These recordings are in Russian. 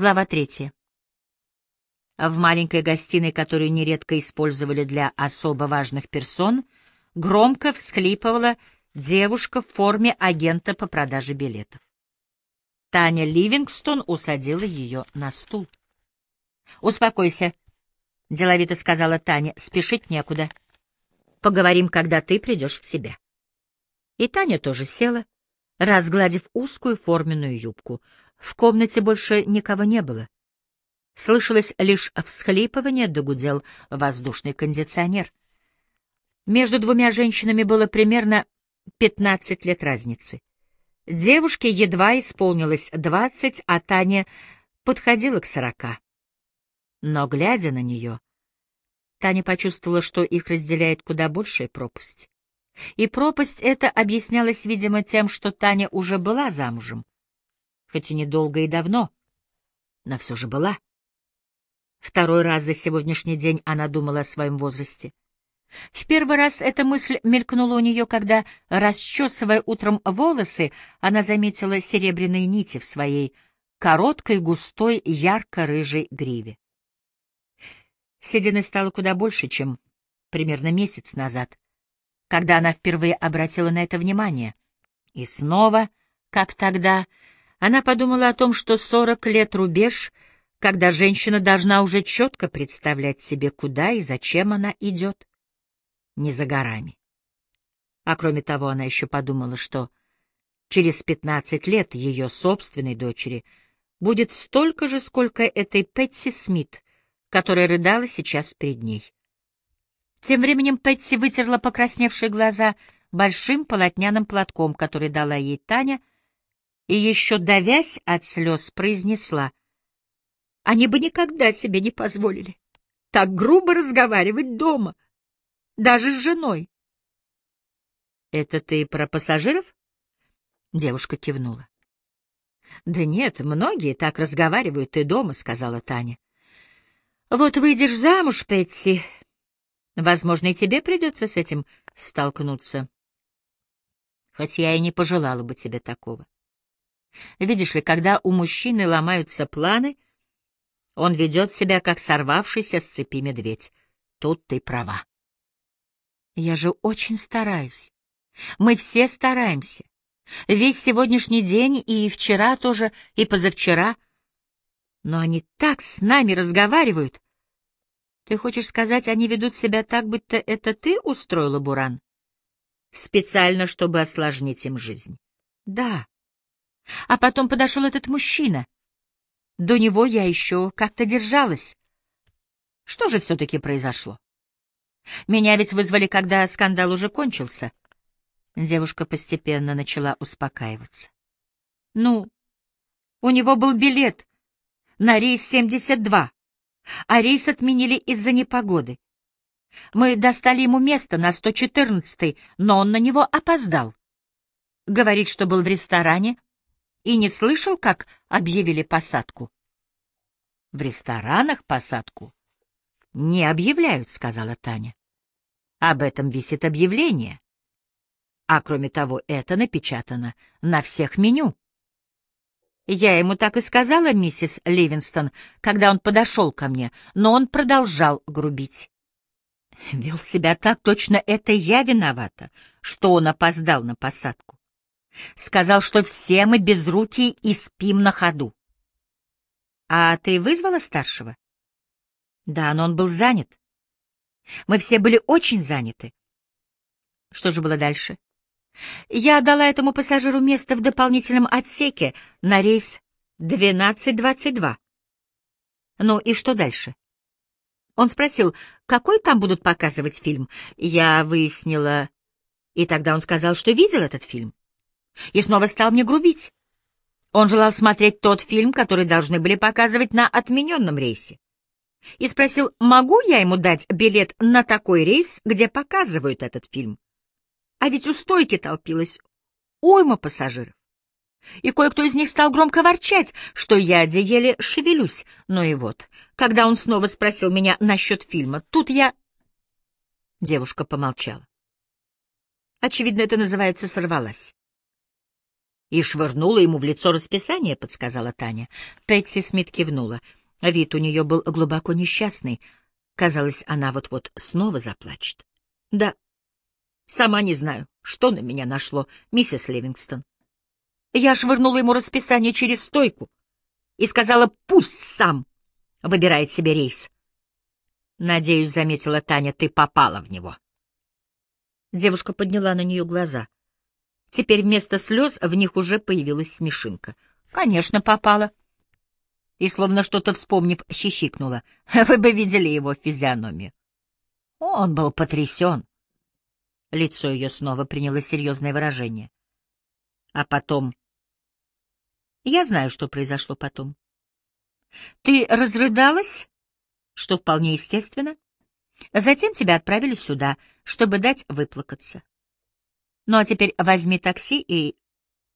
Глава третья. В маленькой гостиной, которую нередко использовали для особо важных персон, громко всхлипывала девушка в форме агента по продаже билетов. Таня Ливингстон усадила ее на стул. «Успокойся», — деловито сказала Таня, — «спешить некуда. Поговорим, когда ты придешь в себя». И Таня тоже села, разгладив узкую форменную юбку. В комнате больше никого не было. Слышалось лишь всхлипывание, догудел воздушный кондиционер. Между двумя женщинами было примерно пятнадцать лет разницы. Девушке едва исполнилось двадцать, а Таня подходила к сорока. Но, глядя на нее, Таня почувствовала, что их разделяет куда большая пропасть. И пропасть эта объяснялась, видимо, тем, что Таня уже была замужем хоть и недолго и давно, но все же была. Второй раз за сегодняшний день она думала о своем возрасте. В первый раз эта мысль мелькнула у нее, когда, расчесывая утром волосы, она заметила серебряные нити в своей короткой, густой, ярко-рыжей гриве. Седины стало куда больше, чем примерно месяц назад, когда она впервые обратила на это внимание. И снова, как тогда, она подумала о том, что сорок лет рубеж, когда женщина должна уже четко представлять себе, куда и зачем она идет. Не за горами. А кроме того, она еще подумала, что через пятнадцать лет ее собственной дочери будет столько же, сколько этой Пэтси Смит, которая рыдала сейчас перед ней. Тем временем Пэтси вытерла покрасневшие глаза большим полотняным платком, который дала ей Таня, и еще давясь от слез произнесла. Они бы никогда себе не позволили так грубо разговаривать дома, даже с женой. — Это ты про пассажиров? — девушка кивнула. — Да нет, многие так разговаривают и дома, — сказала Таня. — Вот выйдешь замуж, Петти, возможно, и тебе придется с этим столкнуться. Хоть я и не пожелала бы тебе такого. — Видишь ли, когда у мужчины ломаются планы, он ведет себя, как сорвавшийся с цепи медведь. Тут ты права. Я же очень стараюсь. Мы все стараемся. Весь сегодняшний день и вчера тоже, и позавчера. Но они так с нами разговаривают. Ты хочешь сказать, они ведут себя так, будто это ты устроила Буран? Специально, чтобы осложнить им жизнь. Да. А потом подошел этот мужчина. До него я еще как-то держалась. Что же все-таки произошло? Меня ведь вызвали, когда скандал уже кончился. Девушка постепенно начала успокаиваться. Ну, у него был билет на рейс 72, а рейс отменили из-за непогоды. Мы достали ему место на 114 но он на него опоздал. Говорит, что был в ресторане, и не слышал, как объявили посадку? — В ресторанах посадку не объявляют, — сказала Таня. — Об этом висит объявление. А кроме того, это напечатано на всех меню. Я ему так и сказала, миссис Ливинстон, когда он подошел ко мне, но он продолжал грубить. Вел себя так, точно это я виновата, что он опоздал на посадку. Сказал, что все мы безрукие и спим на ходу. А ты вызвала старшего? Да, но он был занят. Мы все были очень заняты. Что же было дальше? Я дала этому пассажиру место в дополнительном отсеке на рейс 1222. Ну и что дальше? Он спросил, какой там будут показывать фильм. Я выяснила, и тогда он сказал, что видел этот фильм и снова стал мне грубить. Он желал смотреть тот фильм, который должны были показывать на отмененном рейсе. И спросил, могу я ему дать билет на такой рейс, где показывают этот фильм. А ведь у стойки толпилась уйма пассажиров. И кое-кто из них стал громко ворчать, что я еле шевелюсь. Ну и вот, когда он снова спросил меня насчет фильма, тут я... Девушка помолчала. Очевидно, это называется «сорвалась». И швырнула ему в лицо расписание, — подсказала Таня. Пэтси Смит кивнула. Вид у нее был глубоко несчастный. Казалось, она вот-вот снова заплачет. — Да, сама не знаю, что на меня нашло, миссис Ливингстон. Я швырнула ему расписание через стойку и сказала, пусть сам выбирает себе рейс. Надеюсь, заметила Таня, ты попала в него. Девушка подняла на нее глаза. Теперь вместо слез в них уже появилась смешинка. Конечно, попала. И, словно что-то вспомнив, щищикнула. Вы бы видели его физиономию. Он был потрясен. Лицо ее снова приняло серьезное выражение. А потом... Я знаю, что произошло потом. Ты разрыдалась, что вполне естественно. Затем тебя отправили сюда, чтобы дать выплакаться. Ну а теперь возьми такси и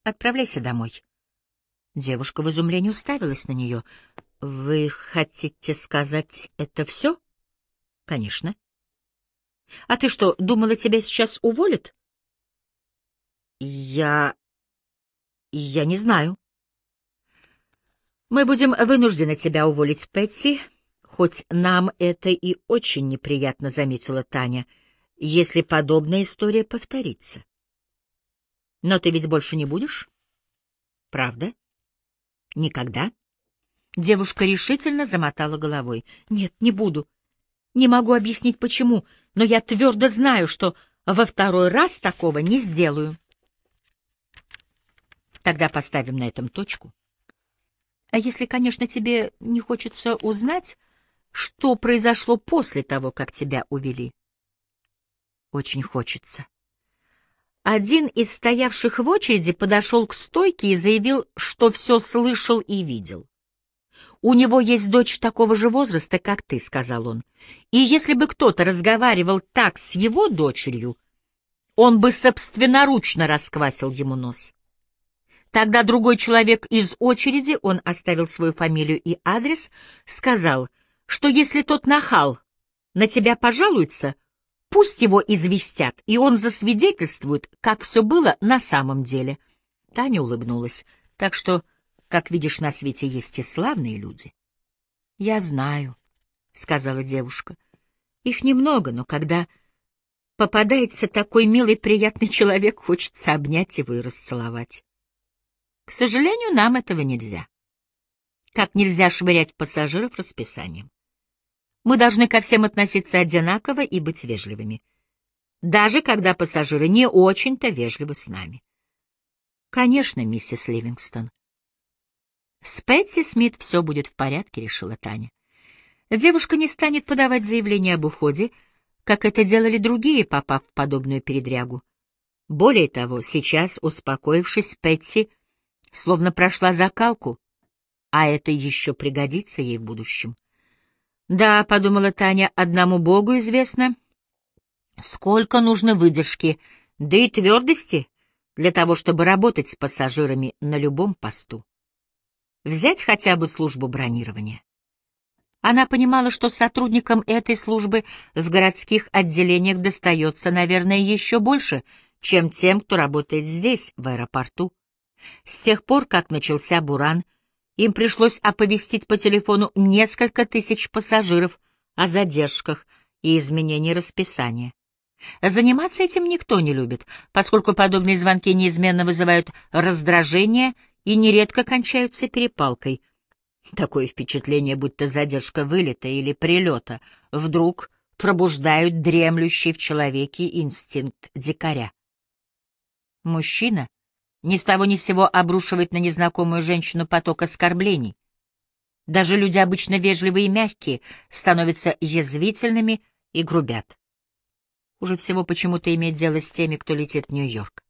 отправляйся домой. Девушка в изумлении уставилась на нее. — Вы хотите сказать, это все? — Конечно. — А ты что, думала, тебя сейчас уволят? — Я... я не знаю. — Мы будем вынуждены тебя уволить, Пэтси, хоть нам это и очень неприятно, — заметила Таня, — если подобная история повторится. — Но ты ведь больше не будешь? — Правда? — Никогда? Девушка решительно замотала головой. — Нет, не буду. Не могу объяснить, почему, но я твердо знаю, что во второй раз такого не сделаю. Тогда поставим на этом точку. А если, конечно, тебе не хочется узнать, что произошло после того, как тебя увели? Очень хочется. Один из стоявших в очереди подошел к стойке и заявил, что все слышал и видел. «У него есть дочь такого же возраста, как ты», — сказал он. «И если бы кто-то разговаривал так с его дочерью, он бы собственноручно расквасил ему нос». Тогда другой человек из очереди, он оставил свою фамилию и адрес, сказал, что если тот нахал на тебя пожалуется, пусть его известят, и он засвидетельствует, как все было на самом деле. Таня улыбнулась, так что как видишь, на свете есть и славные люди. — Я знаю, — сказала девушка. — Их немного, но когда попадается такой милый, приятный человек, хочется обнять его и расцеловать. К сожалению, нам этого нельзя. Как нельзя швырять пассажиров расписанием. Мы должны ко всем относиться одинаково и быть вежливыми. Даже когда пассажиры не очень-то вежливы с нами. Конечно, миссис Ливингстон. С Пэтси Смит все будет в порядке, решила Таня. Девушка не станет подавать заявление об уходе, как это делали другие, попав в подобную передрягу. Более того, сейчас, успокоившись, Пэтси словно прошла закалку, а это еще пригодится ей в будущем. «Да», — подумала Таня, — «одному Богу известно, сколько нужно выдержки, да и твердости для того, чтобы работать с пассажирами на любом посту». Взять хотя бы службу бронирования. Она понимала, что сотрудникам этой службы в городских отделениях достается, наверное, еще больше, чем тем, кто работает здесь, в аэропорту. С тех пор, как начался буран, им пришлось оповестить по телефону несколько тысяч пассажиров о задержках и изменении расписания. Заниматься этим никто не любит, поскольку подобные звонки неизменно вызывают раздражение и нередко кончаются перепалкой. Такое впечатление, будто задержка вылета или прилета вдруг пробуждают дремлющий в человеке инстинкт дикаря. Мужчина ни с того ни с сего обрушивает на незнакомую женщину поток оскорблений. Даже люди обычно вежливые и мягкие становятся язвительными и грубят. Уже всего почему-то иметь дело с теми, кто летит в Нью-Йорк.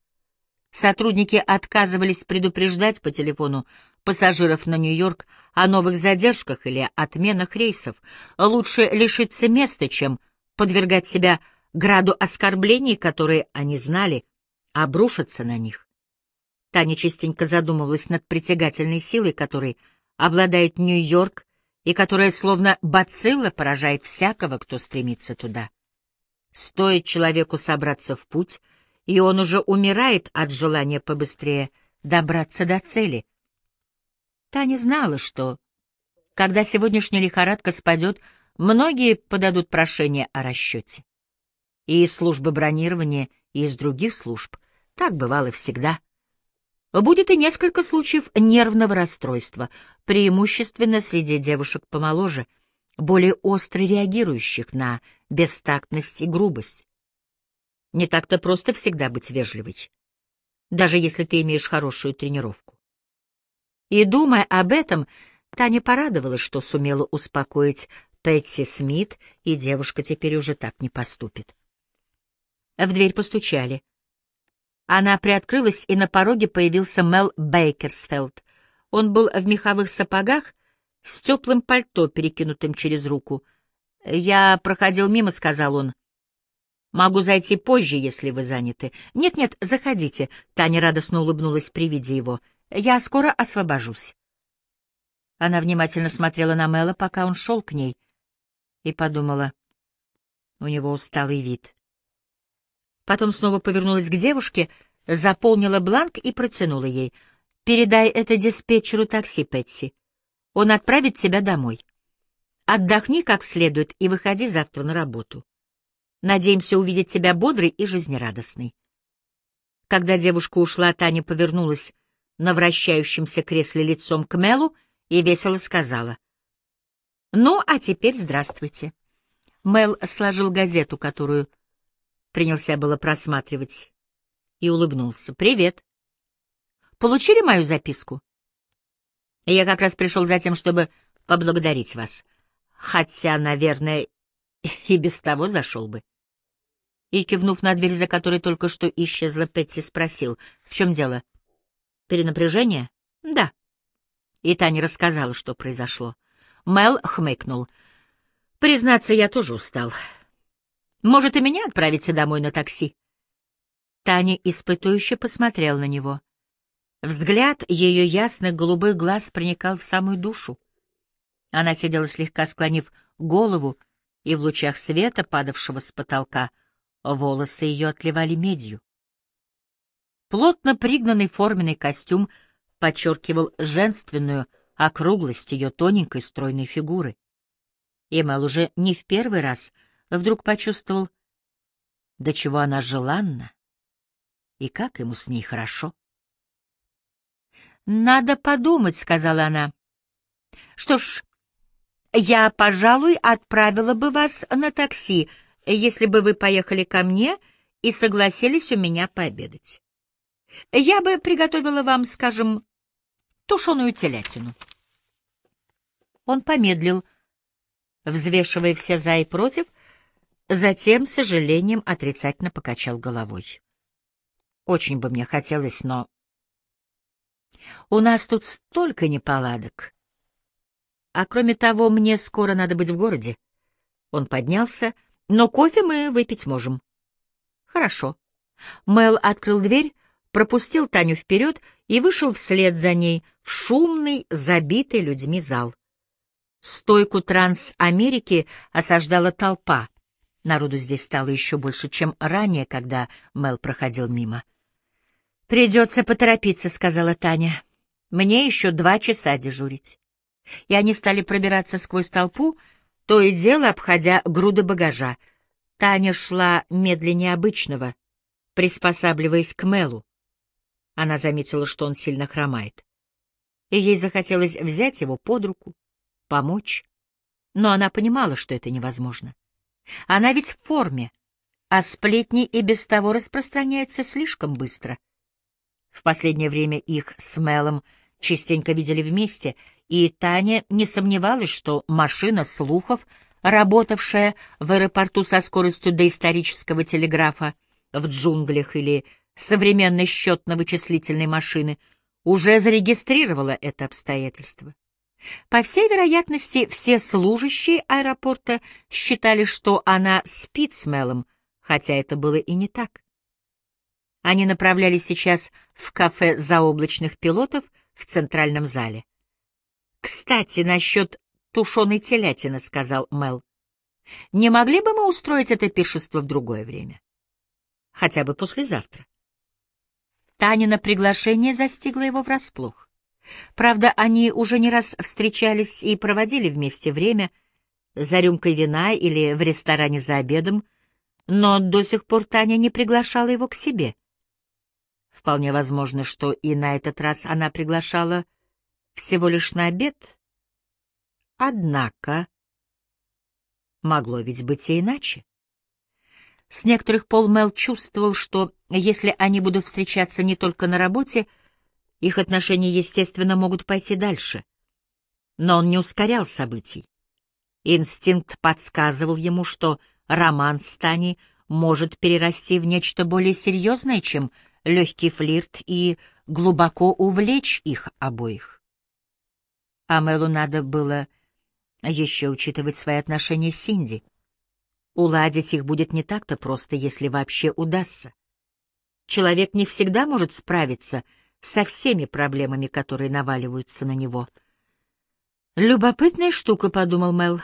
Сотрудники отказывались предупреждать по телефону пассажиров на Нью-Йорк о новых задержках или отменах рейсов. Лучше лишиться места, чем подвергать себя граду оскорблений, которые они знали, обрушатся на них. Таня частенько задумывалась над притягательной силой, которой обладает Нью-Йорк и которая словно бацилла поражает всякого, кто стремится туда. Стоит человеку собраться в путь — и он уже умирает от желания побыстрее добраться до цели. Таня знала, что, когда сегодняшняя лихорадка спадет, многие подадут прошение о расчете. И из службы бронирования, и из других служб. Так бывало всегда. Будет и несколько случаев нервного расстройства, преимущественно среди девушек помоложе, более остро реагирующих на бестактность и грубость. Не так-то просто всегда быть вежливой, даже если ты имеешь хорошую тренировку. И, думая об этом, Таня порадовалась, что сумела успокоить Пэтси Смит, и девушка теперь уже так не поступит. В дверь постучали. Она приоткрылась, и на пороге появился Мел Бейкерсфелд. Он был в меховых сапогах с теплым пальто, перекинутым через руку. «Я проходил мимо», — сказал он. «Могу зайти позже, если вы заняты». «Нет-нет, заходите», — Таня радостно улыбнулась при виде его. «Я скоро освобожусь». Она внимательно смотрела на Мэла, пока он шел к ней, и подумала, у него усталый вид. Потом снова повернулась к девушке, заполнила бланк и протянула ей. «Передай это диспетчеру такси, Пэтси. Он отправит тебя домой. Отдохни как следует и выходи завтра на работу. Надеемся увидеть тебя бодрой и жизнерадостной». Когда девушка ушла, Таня повернулась на вращающемся кресле лицом к Мелу и весело сказала. «Ну, а теперь здравствуйте». Мел сложил газету, которую принялся было просматривать, и улыбнулся. «Привет. Получили мою записку?» «Я как раз пришел за тем, чтобы поблагодарить вас. Хотя, наверное, и без того зашел бы». И, кивнув на дверь, за которой только что исчезла Петти, спросил, «В чем дело? Перенапряжение?» «Да». И Таня рассказала, что произошло. Мел хмыкнул. «Признаться, я тоже устал». Может, и меня отправите домой на такси?» Таня испытующе посмотрел на него. Взгляд ее ясных голубых глаз проникал в самую душу. Она сидела слегка склонив голову, и в лучах света, падавшего с потолка, волосы ее отливали медью. Плотно пригнанный форменный костюм подчеркивал женственную округлость ее тоненькой стройной фигуры. Эмэл уже не в первый раз — вдруг почувствовал, до чего она желанна и как ему с ней хорошо. «Надо подумать», — сказала она. «Что ж, я, пожалуй, отправила бы вас на такси, если бы вы поехали ко мне и согласились у меня пообедать. Я бы приготовила вам, скажем, тушеную телятину». Он помедлил, взвешивая все за и против — Затем, с сожалением, отрицательно покачал головой. Очень бы мне хотелось, но... У нас тут столько неполадок. А кроме того, мне скоро надо быть в городе. Он поднялся, но кофе мы выпить можем. Хорошо. Мел открыл дверь, пропустил Таню вперед и вышел вслед за ней в шумный, забитый людьми зал. Стойку Трансамерики осаждала толпа. Народу здесь стало еще больше, чем ранее, когда Мел проходил мимо. «Придется поторопиться», — сказала Таня. «Мне еще два часа дежурить». И они стали пробираться сквозь толпу, то и дело обходя груды багажа. Таня шла медленнее обычного, приспосабливаясь к Мелу. Она заметила, что он сильно хромает. И ей захотелось взять его под руку, помочь. Но она понимала, что это невозможно. Она ведь в форме, а сплетни и без того распространяются слишком быстро. В последнее время их с Мелом частенько видели вместе, и Таня не сомневалась, что машина слухов, работавшая в аэропорту со скоростью доисторического телеграфа в джунглях или современной счетно-вычислительной машины, уже зарегистрировала это обстоятельство. По всей вероятности, все служащие аэропорта считали, что она спит с Мелом, хотя это было и не так. Они направлялись сейчас в кафе заоблачных пилотов в центральном зале. «Кстати, насчет тушеной телятины», — сказал Мел. «Не могли бы мы устроить это пиршество в другое время? Хотя бы послезавтра?» Танина приглашение застигло его врасплох. Правда, они уже не раз встречались и проводили вместе время за рюмкой вина или в ресторане за обедом, но до сих пор Таня не приглашала его к себе. Вполне возможно, что и на этот раз она приглашала всего лишь на обед. Однако могло ведь быть и иначе. С некоторых пол Мел чувствовал, что если они будут встречаться не только на работе, их отношения, естественно, могут пойти дальше. Но он не ускорял событий. Инстинкт подсказывал ему, что роман с Таней может перерасти в нечто более серьезное, чем легкий флирт, и глубоко увлечь их обоих. А Мелу надо было еще учитывать свои отношения с Синди. Уладить их будет не так-то просто, если вообще удастся. Человек не всегда может справиться со всеми проблемами, которые наваливаются на него. «Любопытная штука», — подумал Мел.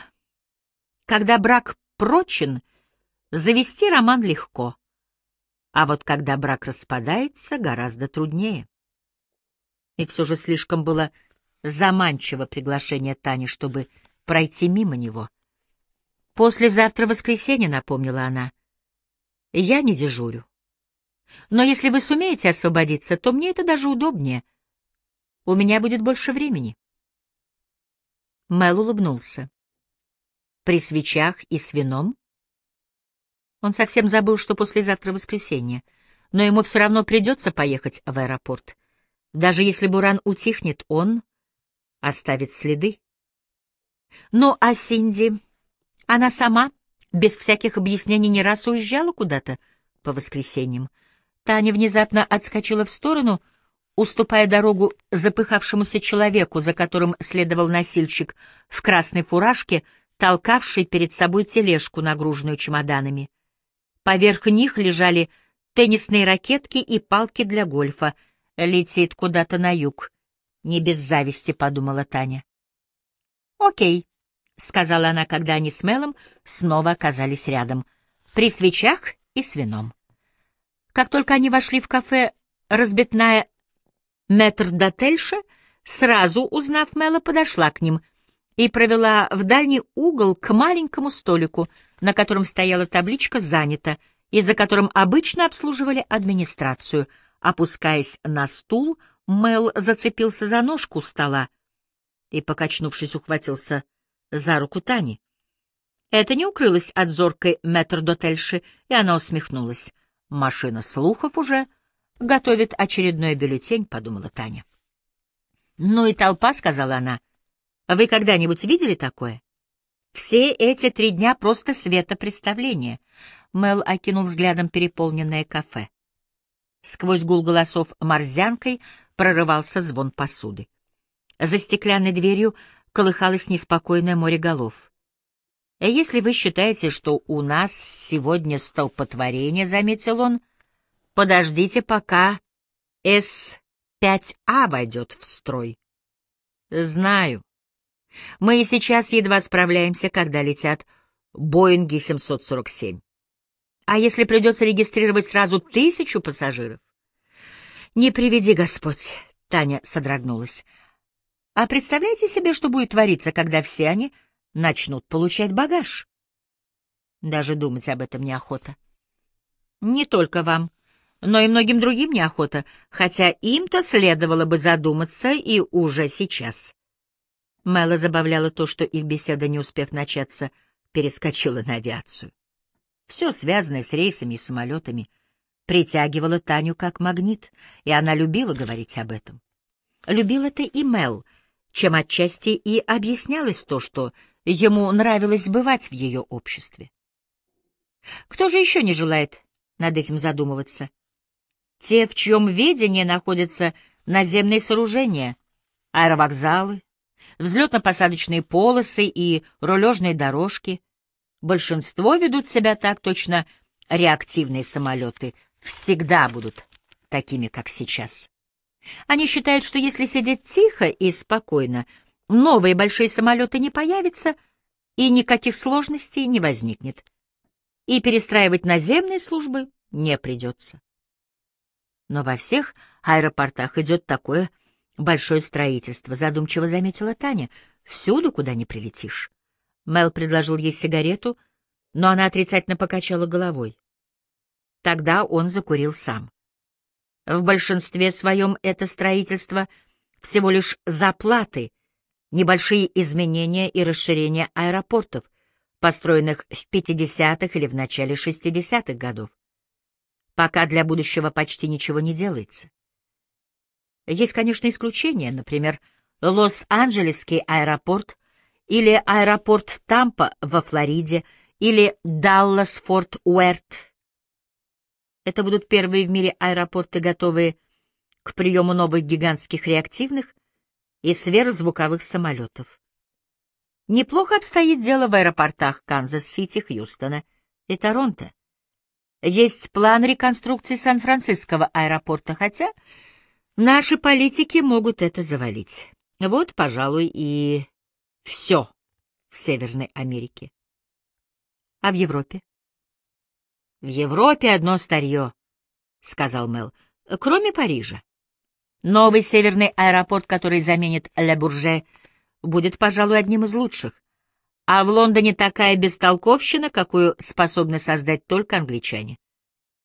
«Когда брак прочен, завести роман легко, а вот когда брак распадается, гораздо труднее». И все же слишком было заманчиво приглашение Тани, чтобы пройти мимо него. «Послезавтра воскресенье», — напомнила она. «Я не дежурю. Но если вы сумеете освободиться, то мне это даже удобнее. У меня будет больше времени». Мэл улыбнулся. «При свечах и с вином?» Он совсем забыл, что послезавтра воскресенье, но ему все равно придется поехать в аэропорт. Даже если Буран утихнет, он оставит следы. Ну, а Синди, она сама, без всяких объяснений, не раз уезжала куда-то по воскресеньям. Таня внезапно отскочила в сторону, уступая дорогу запыхавшемуся человеку, за которым следовал носильщик в красной фуражке, толкавший перед собой тележку, нагруженную чемоданами. Поверх них лежали теннисные ракетки и палки для гольфа. Летит куда-то на юг. Не без зависти, — подумала Таня. «Окей», — сказала она, когда они с Мелом снова оказались рядом, при свечах и с вином. Как только они вошли в кафе, разбитная метрдотельша, сразу узнав Мела, подошла к ним и провела в дальний угол к маленькому столику, на котором стояла табличка «Занято», и за которым обычно обслуживали администрацию. Опускаясь на стул, Мел зацепился за ножку стола и, покачнувшись, ухватился за руку Тани. Это не укрылось от зоркой метрдотельши, и она усмехнулась. Машина слухов уже готовит очередной бюллетень, — подумала Таня. — Ну и толпа, — сказала она. — Вы когда-нибудь видели такое? Все эти три дня просто светопреставление. Мел окинул взглядом переполненное кафе. Сквозь гул голосов морзянкой прорывался звон посуды. За стеклянной дверью колыхалось неспокойное море голов. «Если вы считаете, что у нас сегодня столпотворение», — заметил он, — «подождите, пока С-5А войдет в строй». «Знаю. Мы и сейчас едва справляемся, когда летят Боинги 747. А если придется регистрировать сразу тысячу пассажиров? Не приведи Господь, Таня содрогнулась. А представляете себе, что будет твориться, когда все они начнут получать багаж. Даже думать об этом неохота. Не только вам, но и многим другим неохота, хотя им-то следовало бы задуматься и уже сейчас. Мэла забавляла то, что их беседа, не успев начаться, перескочила на авиацию. Все, связанное с рейсами и самолетами, притягивало Таню как магнит, и она любила говорить об этом. Любил это и Мел, чем отчасти и объяснялось то, что Ему нравилось бывать в ее обществе. Кто же еще не желает над этим задумываться? Те, в чьем ведении находятся наземные сооружения, аэровокзалы, взлетно-посадочные полосы и рулежные дорожки. Большинство ведут себя так точно, реактивные самолеты всегда будут такими, как сейчас. Они считают, что если сидеть тихо и спокойно, новые большие самолеты не появятся, и никаких сложностей не возникнет. И перестраивать наземные службы не придется. Но во всех аэропортах идет такое большое строительство, задумчиво заметила Таня. Всюду, куда не прилетишь. Мел предложил ей сигарету, но она отрицательно покачала головой. Тогда он закурил сам. В большинстве своем это строительство всего лишь заплаты, небольшие изменения и расширения аэропортов, построенных в 50-х или в начале 60-х годов. Пока для будущего почти ничего не делается. Есть, конечно, исключения, например, Лос-Анджелесский аэропорт или аэропорт Тампа во Флориде или Даллас-Форт Уэрт. Это будут первые в мире аэропорты, готовые к приему новых гигантских реактивных и сверхзвуковых самолетов. Неплохо обстоит дело в аэропортах Канзас-Сити, Хьюстона и Торонто. Есть план реконструкции Сан-Франциского аэропорта, хотя наши политики могут это завалить. Вот, пожалуй, и все в Северной Америке. А в Европе? В Европе одно старье, — сказал Мел, — кроме Парижа. Новый северный аэропорт, который заменит Ле Бурже, будет, пожалуй, одним из лучших. А в Лондоне такая бестолковщина, какую способны создать только англичане.